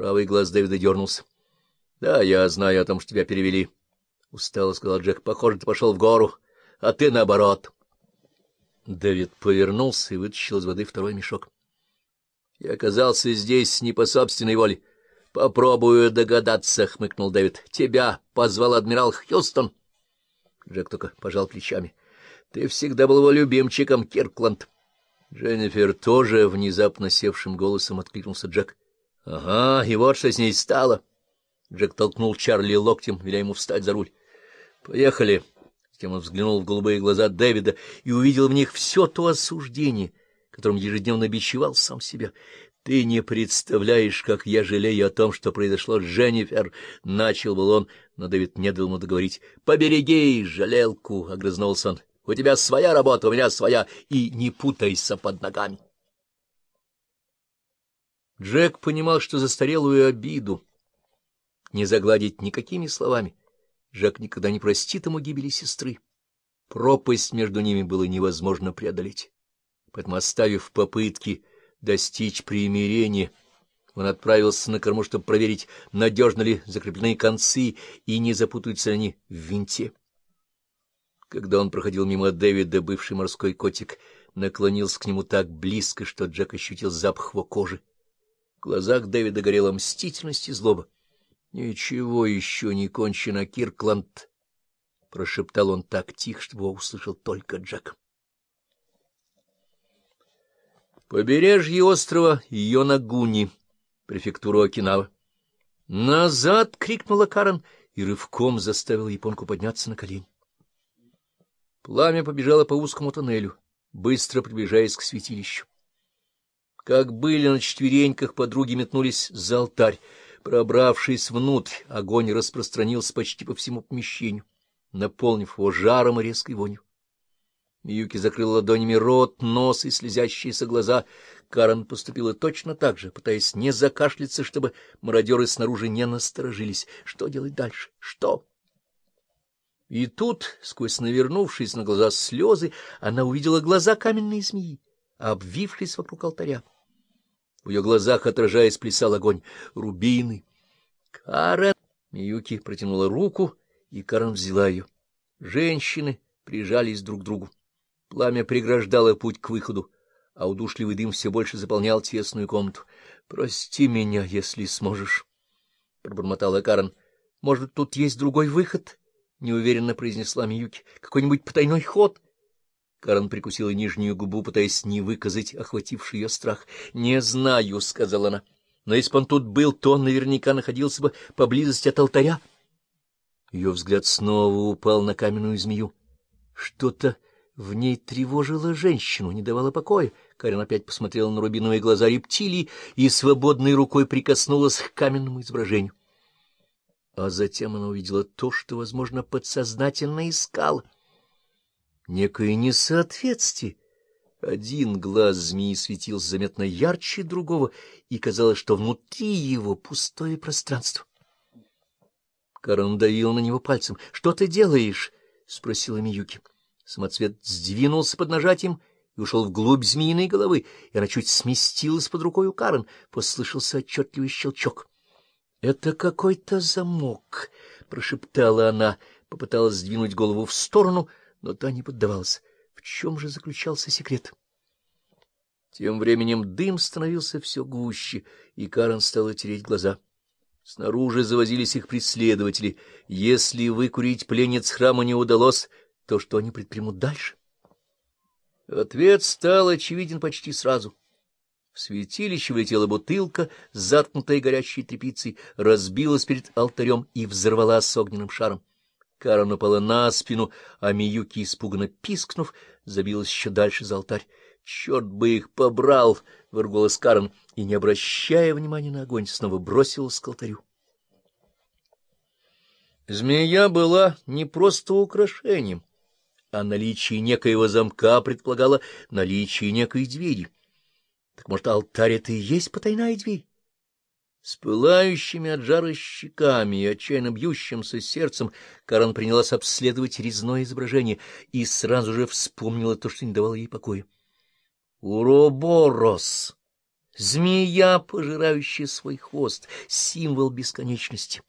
Правый глаз Дэвида дернулся. — Да, я знаю о том, что тебя перевели. — устало сказал Джек. — Похоже, ты пошел в гору, а ты наоборот. Дэвид повернулся и вытащил из воды второй мешок. — Я оказался здесь не по собственной воле. — Попробую догадаться, — хмыкнул Дэвид. — Тебя позвал адмирал Хьюстон. Джек только пожал плечами. — Ты всегда был его любимчиком, Киркланд. Дженнифер тоже внезапно севшим голосом откликнулся Джек. — Ага, и вот что с ней стало. Джек толкнул Чарли локтем, веля ему встать за руль. — Поехали. Затем он взглянул в голубые глаза Дэвида и увидел в них все то осуждение, которым ежедневно бичевал сам себя. — Ты не представляешь, как я жалею о том, что произошло с Дженнифер, — начал был он, но Дэвид не дал ему договорить. — Побереги жалелку, — огрызнулся он. — У тебя своя работа, у меня своя, и не путайся под ногами. Джек понимал, что застарелую обиду не загладить никакими словами. Жак никогда не простит ему гибели сестры. Пропасть между ними было невозможно преодолеть. Поэтому, оставив попытки достичь примирения, он отправился на корму, чтобы проверить, надежно ли закреплены концы и не запутаются они в винте. Когда он проходил мимо Дэвида, бывший морской котик наклонился к нему так близко, что Джек ощутил запах его кожи. В глазах Дэвида горела мстительность и злоба. — Ничего еще не кончено, Киркланд, — прошептал он так тихо, чтобы его услышал только Джек. Побережье острова Йонагуни, префектура Окинава. «Назад!» — крикнула Карен и рывком заставила японку подняться на колени. Пламя побежало по узкому тоннелю, быстро приближаясь к святилищу. Как были на четвереньках, подруги метнулись за алтарь. Пробравшись внутрь, огонь распространился почти по всему помещению, наполнив его жаром и резкой вонью. Миюки закрыла ладонями рот, нос и слезящиеся глаза. Карен поступила точно так же, пытаясь не закашляться, чтобы мародеры снаружи не насторожились. Что делать дальше? Что? И тут, сквозь навернувшись на глаза слезы, она увидела глаза каменной змеи, обвившись вокруг алтаря. В ее глазах, отражаясь, плясал огонь. Рубины. Карен! Миюки протянула руку, и Карен взяла ее. Женщины прижались друг к другу. Пламя преграждало путь к выходу, а удушливый дым все больше заполнял тесную комнату. — Прости меня, если сможешь, — пробормотала Карен. — Может, тут есть другой выход? — неуверенно произнесла Миюки. — Какой-нибудь потайной ход? — Карен прикусила нижнюю губу, пытаясь не выказать охвативший ее страх. — Не знаю, — сказала она. — Но если бы он тут был, то он наверняка находился бы поблизости от алтаря. Ее взгляд снова упал на каменную змею. Что-то в ней тревожило женщину, не давало покоя. Карен опять посмотрела на рубиновые глаза рептилии и свободной рукой прикоснулась к каменному изображению. А затем она увидела то, что, возможно, подсознательно искала — некое несоответствие. Один глаз змеи светился заметно ярче другого, и казалось, что внутри его пустое пространство. Карен давил на него пальцем. — Что ты делаешь? — спросила Миюки. Самоцвет сдвинулся под нажатием и ушел вглубь змеиной головы, и она чуть сместилась под рукой у Карен. Послышался отчетливый щелчок. — Это какой-то замок, — прошептала она, попыталась сдвинуть голову в сторону — но та не поддавалась. В чем же заключался секрет? Тем временем дым становился все гуще, и Карен стала тереть глаза. Снаружи завозились их преследователи. Если выкурить пленниц храма не удалось, то что они предпримут дальше? Ответ стал очевиден почти сразу. В святилище влетела бутылка, заткнутая горящей тряпицей, разбилась перед алтарем и взорвалась огненным шаром. Карен упала на спину, а Миюки, испуганно пискнув, забилась еще дальше за алтарь. — Черт бы их побрал! — выргулась Карен, и, не обращая внимания на огонь, снова бросилась к алтарю. Змея была не просто украшением, а наличие некоего замка предполагало наличие некой двери. Так, может, алтарь — это и есть потайная дверь? С пылающими от жара щеками и отчаянно бьющимся сердцем Карен принялась обследовать резное изображение и сразу же вспомнила то, что не давало ей покоя. «Уроборос!» Змея, пожирающая свой хвост, символ бесконечности.